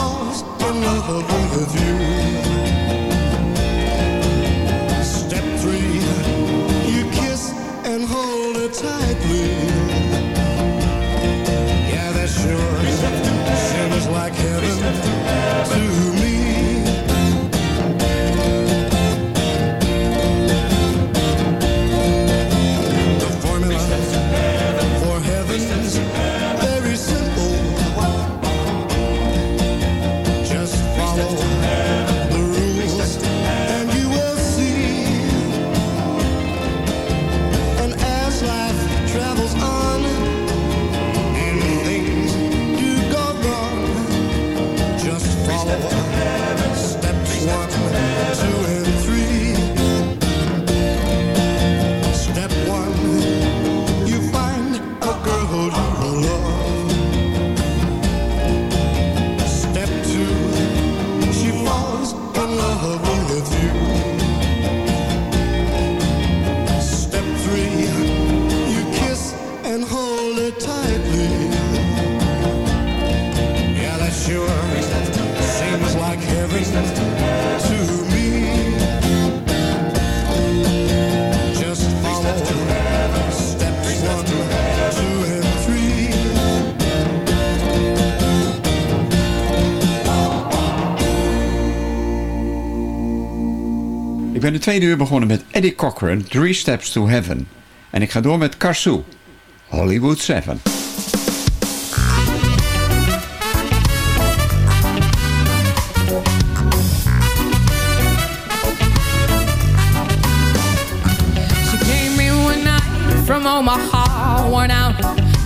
lost love with you. Ben de tweede uur begonnen met Eddie Cochran, Three Steps to Heaven. En ik ga door met Karsu, Hollywood 7. She came in one night from Omaha, worn out,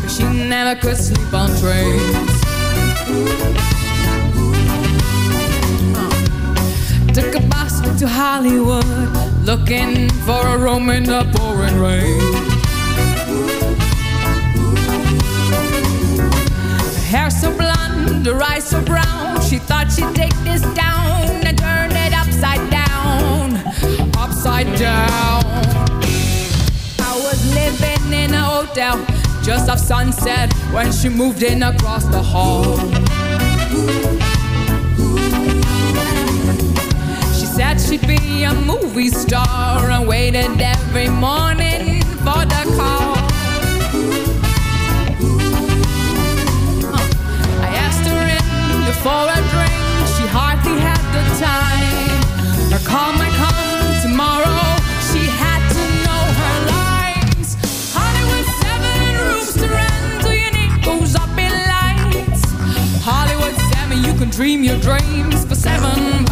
she never could sleep on trains. Took a to Hollywood, looking for a room in the pouring rain. Hair so blonde, her eyes so brown, she thought she'd take this down and turn it upside down, upside down. I was living in a hotel just off sunset when she moved in across the hall. She'd be a movie star and waited every morning for the call. Uh, I asked her in for a drink, she hardly had the time. Her call might come tomorrow, she had to know her lines. Hollywood, seven rooms to rent, till your name goes up in lights. Hollywood, seven, you can dream your dreams for seven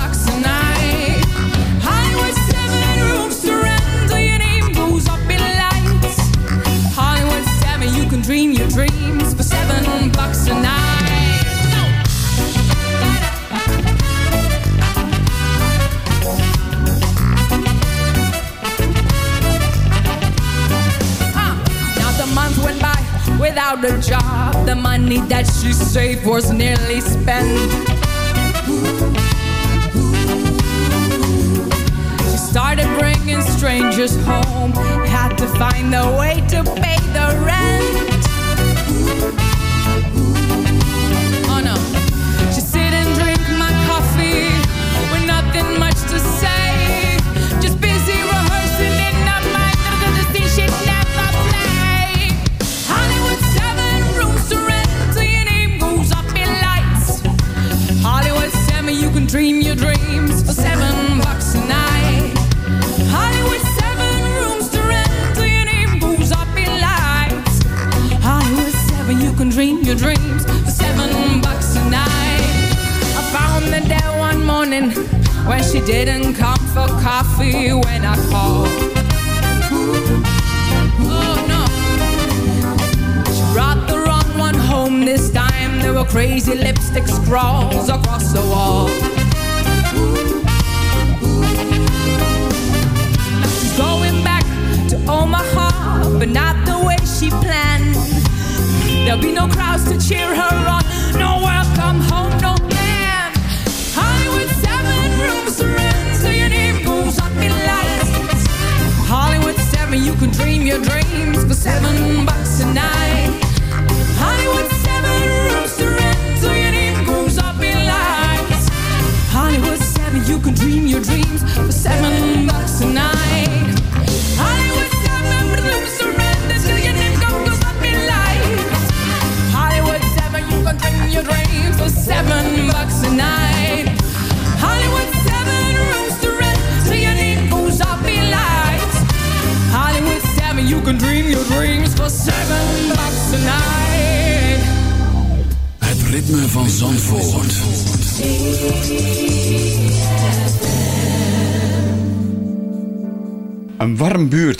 without a job. The money that she saved was nearly spent. She started bringing strangers home. Had to find a way to pay the rent.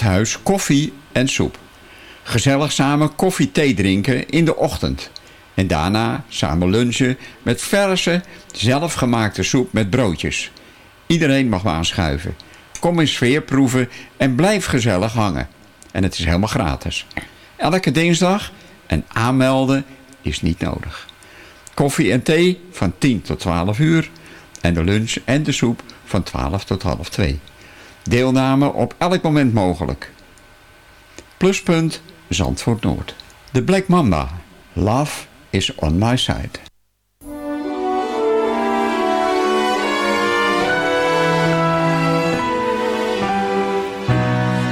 Buurthuis, koffie en soep. Gezellig samen koffie thee drinken in de ochtend. En daarna samen lunchen met verse, zelfgemaakte soep met broodjes. Iedereen mag aanschuiven. Kom in sfeer proeven en blijf gezellig hangen. En het is helemaal gratis. Elke dinsdag en aanmelden is niet nodig. Koffie en thee van 10 tot 12 uur. En de lunch en de soep van 12 tot half 2. Deelname op elk moment mogelijk. Pluspunt Zandvoort Noord. De Black Mamba. Love is on my side.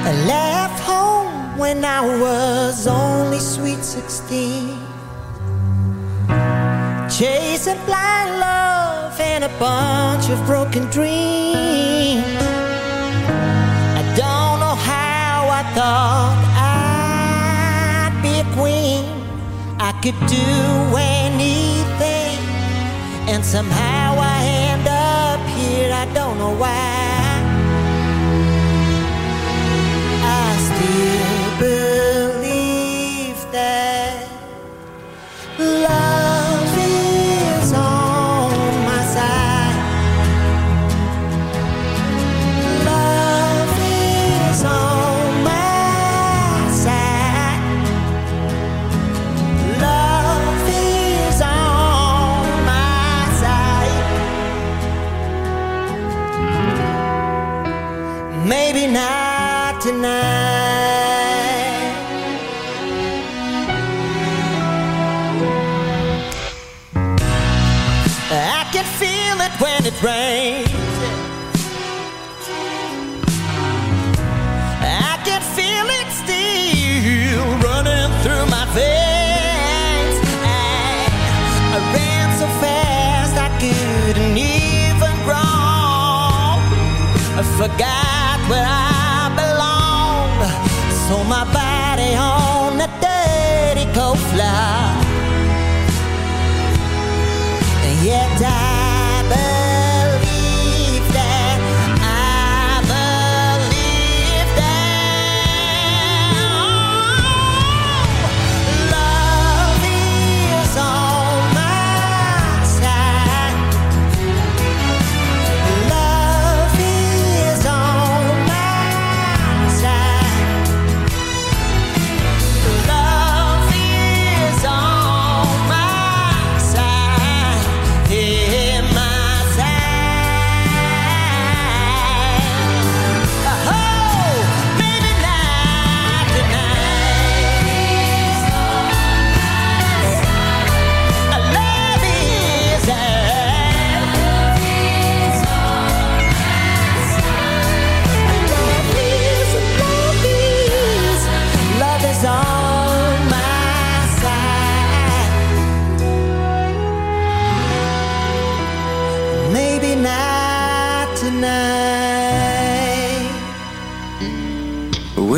I left home when I was only sweet 16 Chasing blind love and a bunch of broken dreams thought I'd be a queen. I could do anything And somehow I end up here. I don't know why. I still believe that love can feel it when it rains. I can feel it still running through my veins. I, I ran so fast I couldn't even crawl. I forgot where I belong. So my body on the dirty cold floor. And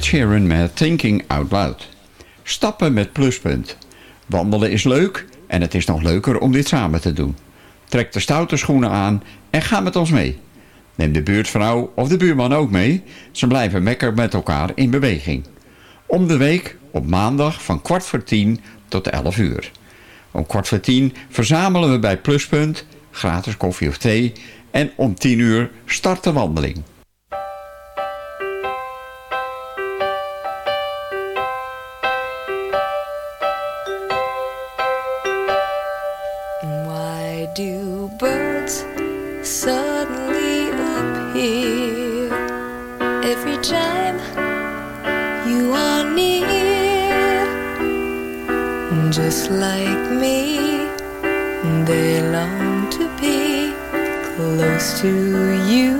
Ed met Thinking Out Loud. Stappen met pluspunt. Wandelen is leuk en het is nog leuker om dit samen te doen. Trek de stoute schoenen aan en ga met ons mee. Neem de buurtvrouw of de buurman ook mee. Ze blijven lekker met elkaar in beweging. Om de week op maandag van kwart voor tien tot elf uur. Om kwart voor tien verzamelen we bij Pluspunt, gratis koffie of thee En om 10 uur start de wandeling. Like me, they long to be close to you.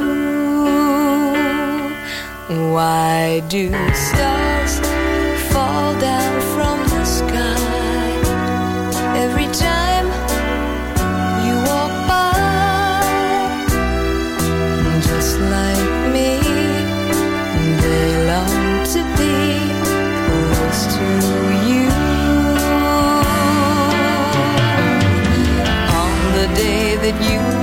Why do stars that you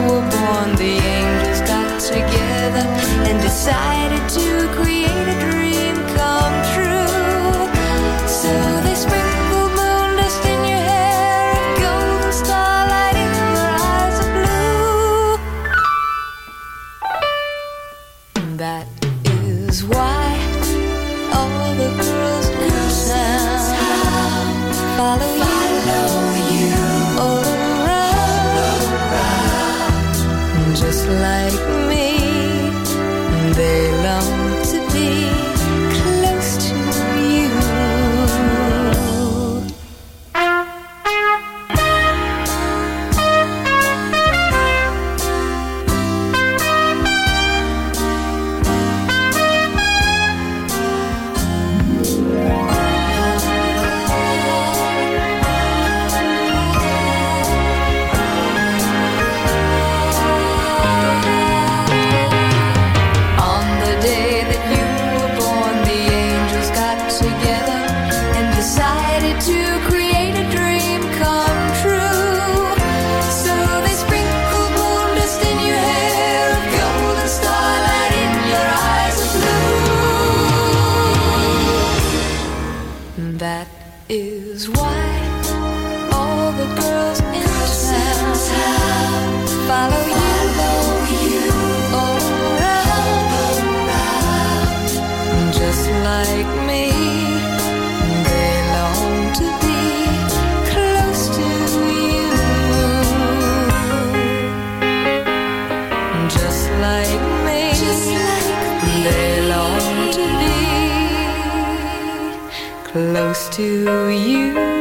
close to you.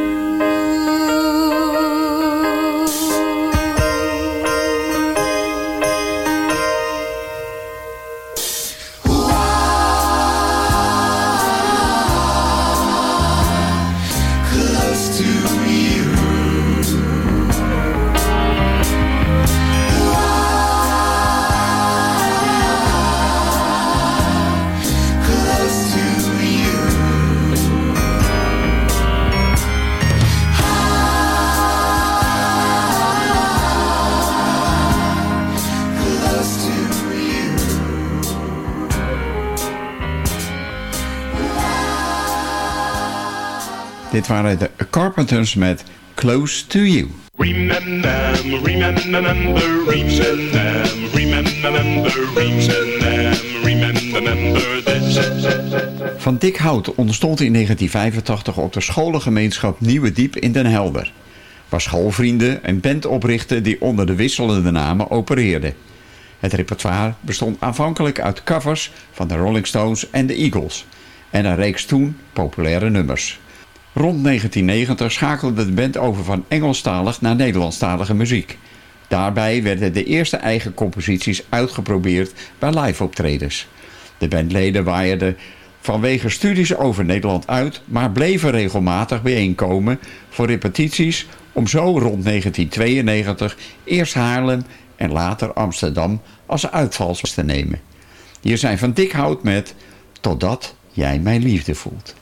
Dit waren de Carpenters met Close to You. Remember, remember, remember, remember, remember, remember this. Van Dick Hout ontstond in 1985 op de scholengemeenschap Nieuwe Diep in Den Helder. Waar schoolvrienden een band oprichtten die onder de wisselende namen opereerden. Het repertoire bestond aanvankelijk uit covers van de Rolling Stones en de Eagles. En een reeks toen populaire nummers. Rond 1990 schakelde de band over van Engelstalig naar Nederlandstalige muziek. Daarbij werden de eerste eigen composities uitgeprobeerd bij live optredens. De bandleden waaierden vanwege studies over Nederland uit, maar bleven regelmatig bijeenkomen voor repetities om zo rond 1992 eerst Haarlem en later Amsterdam als uitvals te nemen. Hier zijn Van Dik Hout met Totdat jij mijn liefde voelt.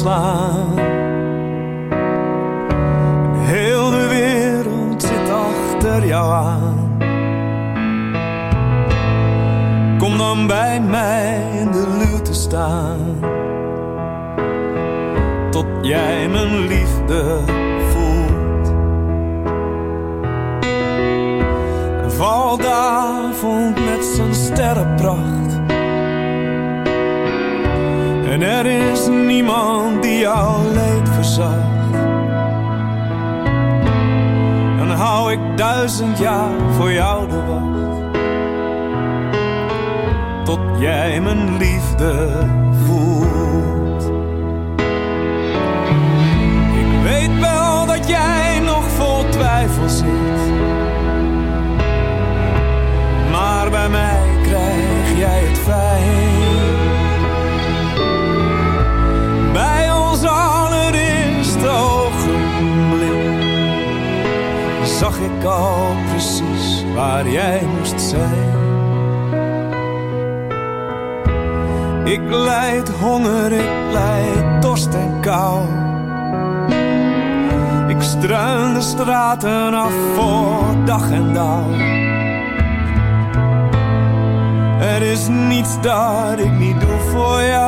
Slaan. for you.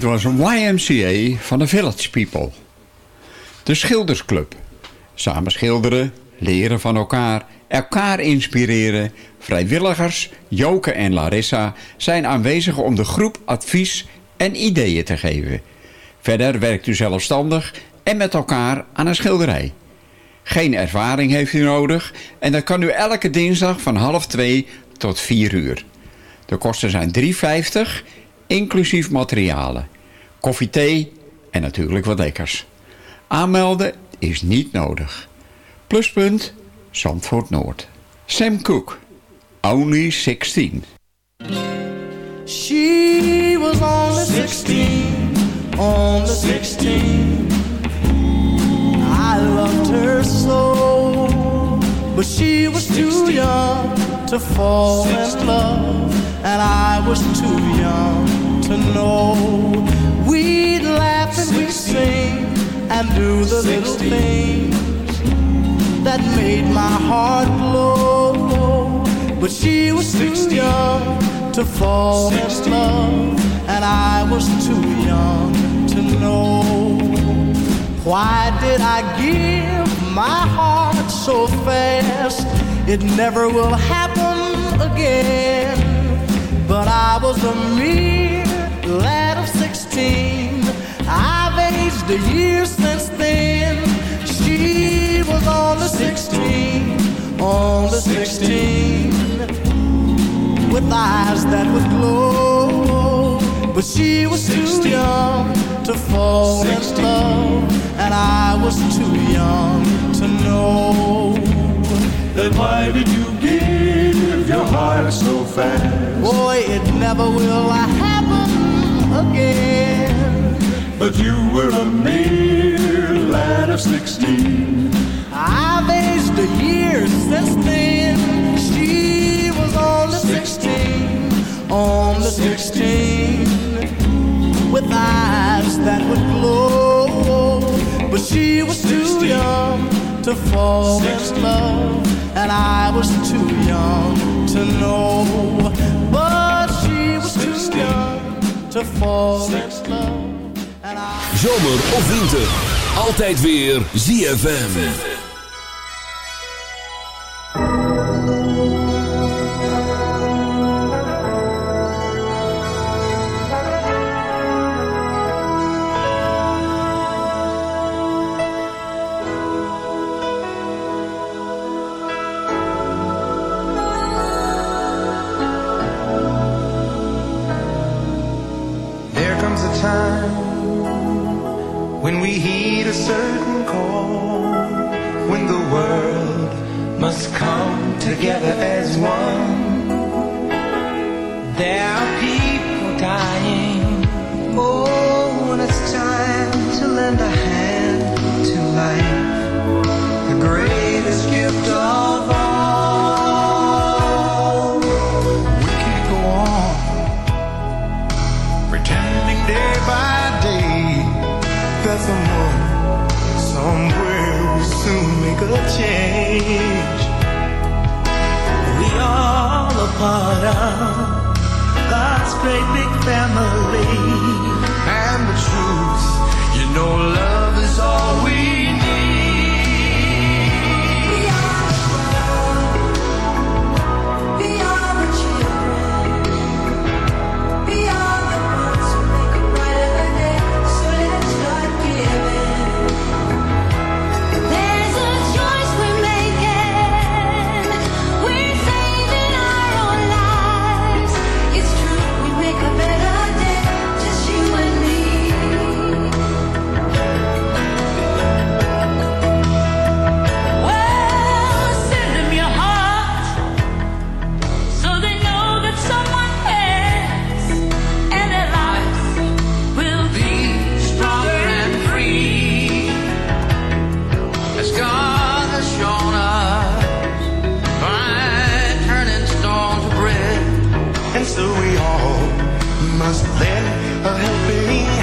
Dit was een YMCA van de Village People. De Schildersclub. Samen schilderen, leren van elkaar, elkaar inspireren. Vrijwilligers, Joke en Larissa zijn aanwezig om de groep advies en ideeën te geven. Verder werkt u zelfstandig en met elkaar aan een schilderij. Geen ervaring heeft u nodig en dat kan u elke dinsdag van half twee tot vier uur. De kosten zijn 3,50 inclusief materialen. Koffie, thee en natuurlijk wat lekkers. Aanmelden is niet nodig. Pluspunt Zandvoort Noord. Sam Cooke, Only 16. She was only 16, only 16. I loved her so, but she was too young to fall in love, and I was too young to know. We'd laugh and we'd sing and do the little things that made my heart glow. But she was too young to fall in love, and I was too young to know. Why did I give my heart so fast? It never will happen again. But I was a mere lad of 16. I've aged a year since then. She was only 16, only 16 with eyes that would glow. But she was too young to fall in love, and I was too young to know. Then why did you your heart so fast? Boy, it never will happen again. But you were a mere lad of sixteen. I've aged a year since then. She was only 16, only 16, with eyes that would glow. But she was too young to fall in love, and I was too young to know. But she was too young to fall in love. Zomer of winter, altijd weer ZFM. when we heed a certain part of God's great big family. And the truth, you know, love. was lend a helping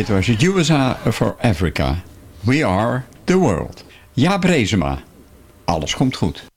Dit was het USA for Africa. We are the world. Ja, Brezema. Alles komt goed.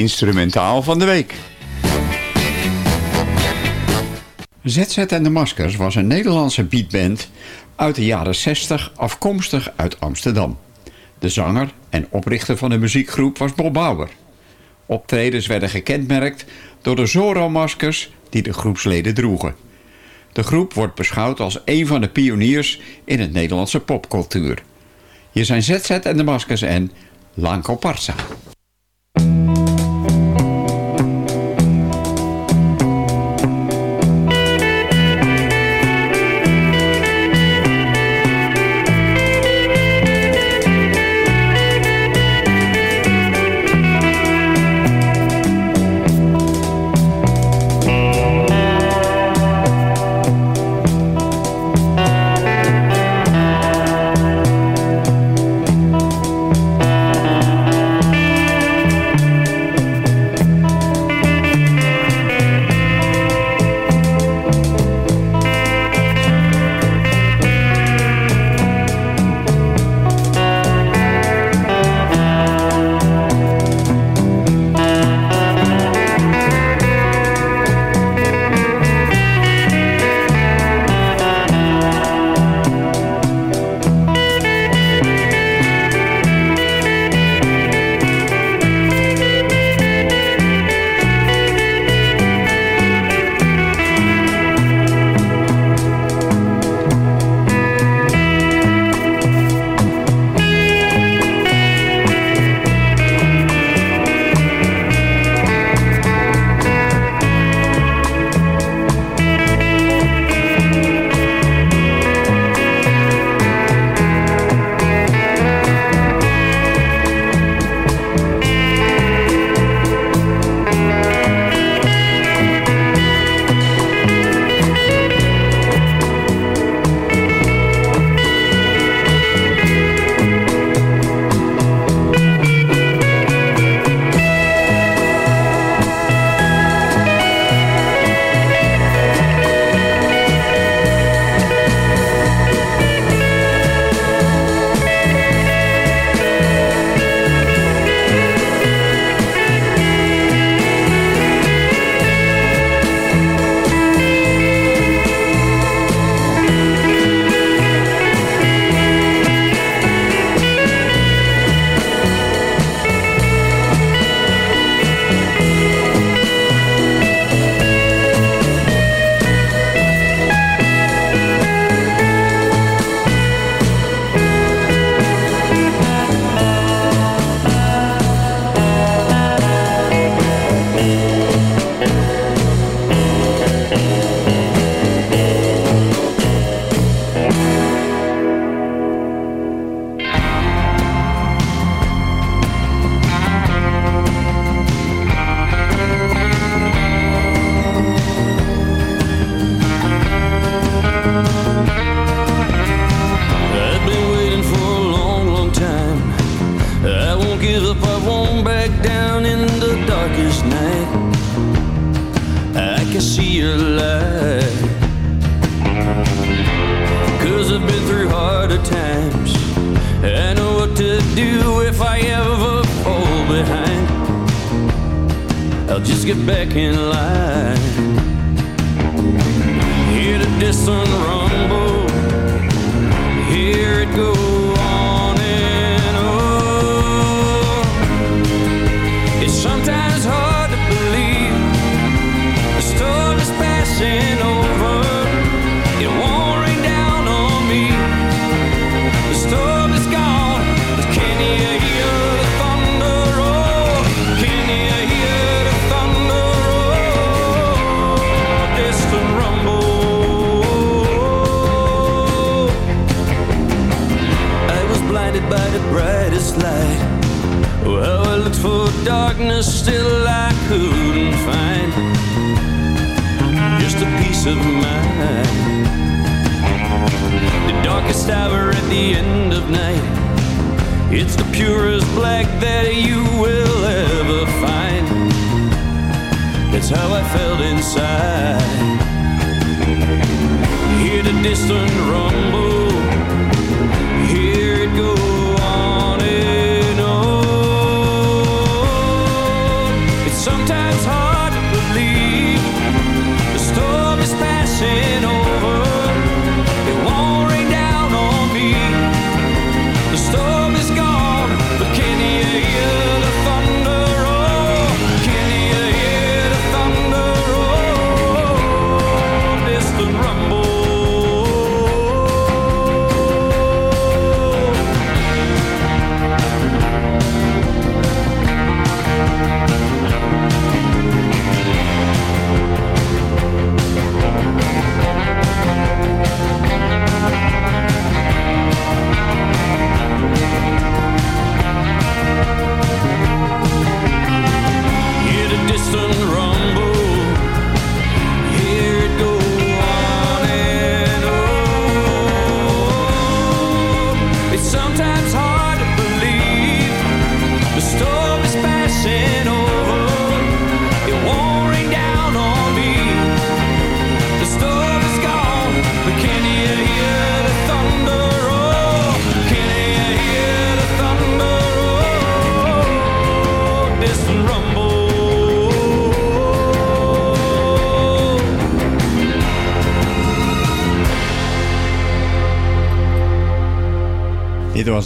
instrumentaal van de week. ZZ en de Maskers was een Nederlandse beatband uit de jaren 60 afkomstig uit Amsterdam. De zanger en oprichter van de muziekgroep was Bob Bauer. Optredens werden gekenmerkt door de Zorro-maskers die de groepsleden droegen. De groep wordt beschouwd als een van de pioniers in het Nederlandse popcultuur. Hier zijn ZZ en de Maskers en Lanco Parsa.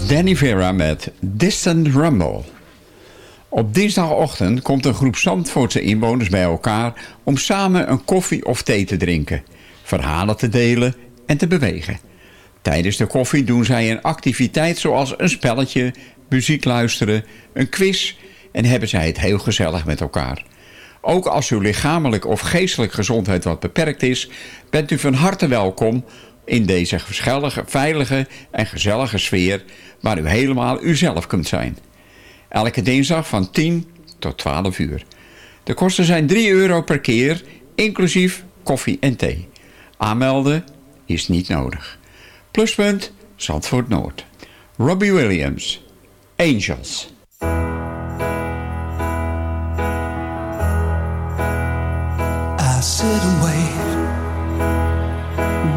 Danny Vera met Distant Rumble. Op dinsdagochtend komt een groep Zandvoortse inwoners bij elkaar... om samen een koffie of thee te drinken, verhalen te delen en te bewegen. Tijdens de koffie doen zij een activiteit zoals een spelletje, muziek luisteren, een quiz... en hebben zij het heel gezellig met elkaar. Ook als uw lichamelijk of geestelijke gezondheid wat beperkt is... bent u van harte welkom in deze gezellige, veilige en gezellige sfeer... waar u helemaal uzelf kunt zijn. Elke dinsdag van 10 tot 12 uur. De kosten zijn 3 euro per keer, inclusief koffie en thee. Aanmelden is niet nodig. Pluspunt Zandvoort Noord. Robbie Williams. Angels.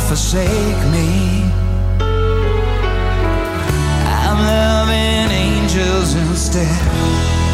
don't forsake me. I'm loving angels instead.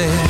dead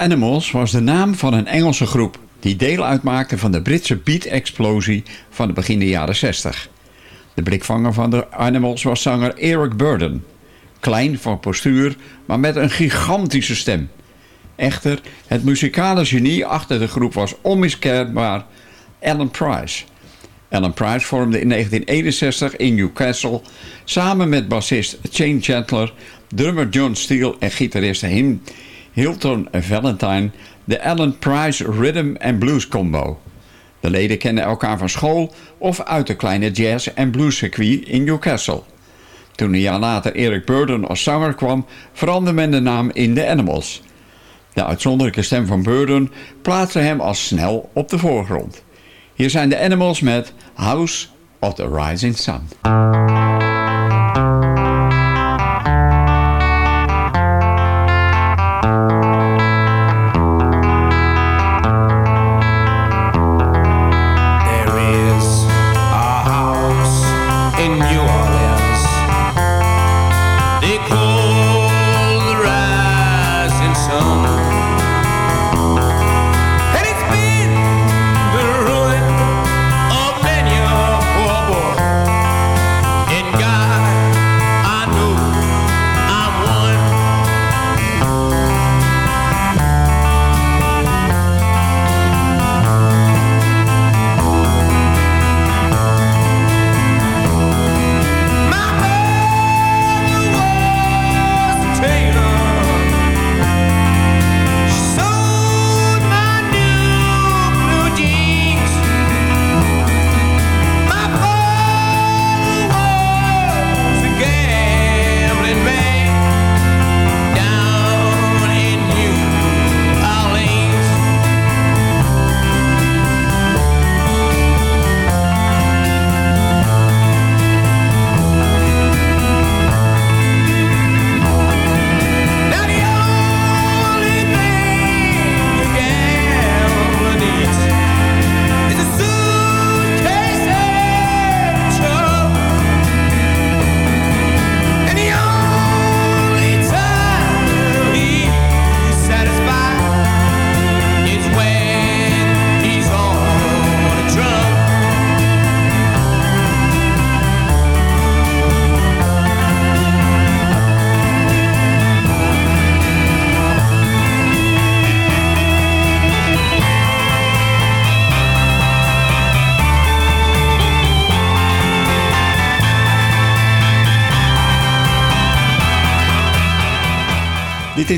Animals was de naam van een Engelse groep die deel uitmaakte van de Britse beat-explosie van de begin de jaren 60. De blikvanger van de Animals was zanger Eric Burden. Klein van postuur, maar met een gigantische stem. Echter, het muzikale genie achter de groep was onmiskenbaar Alan Price. Alan Price vormde in 1961 in Newcastle samen met bassist Shane Chandler, drummer John Steele en gitarist Him Hilton Valentine de Alan Price Rhythm and Blues Combo. De leden kennen elkaar van school of uit de kleine jazz- en bluescircuit in Newcastle. Toen een jaar later Eric Burden als zanger kwam, veranderde men de naam in The Animals. De uitzonderlijke stem van Burden plaatste hem al snel op de voorgrond. Hier zijn de Animals met House of the Rising Sun.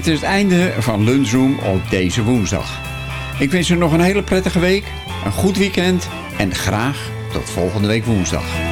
dit is het einde van Lunchroom op deze woensdag. Ik wens u nog een hele prettige week, een goed weekend en graag tot volgende week woensdag.